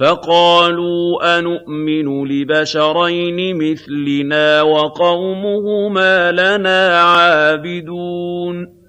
فَقَالُوا أَنُؤْمِنُ لِبَشَرَيْنِ مِثْلِنَا وَقَوْمُهُمَا لَنَا عَابِدُونَ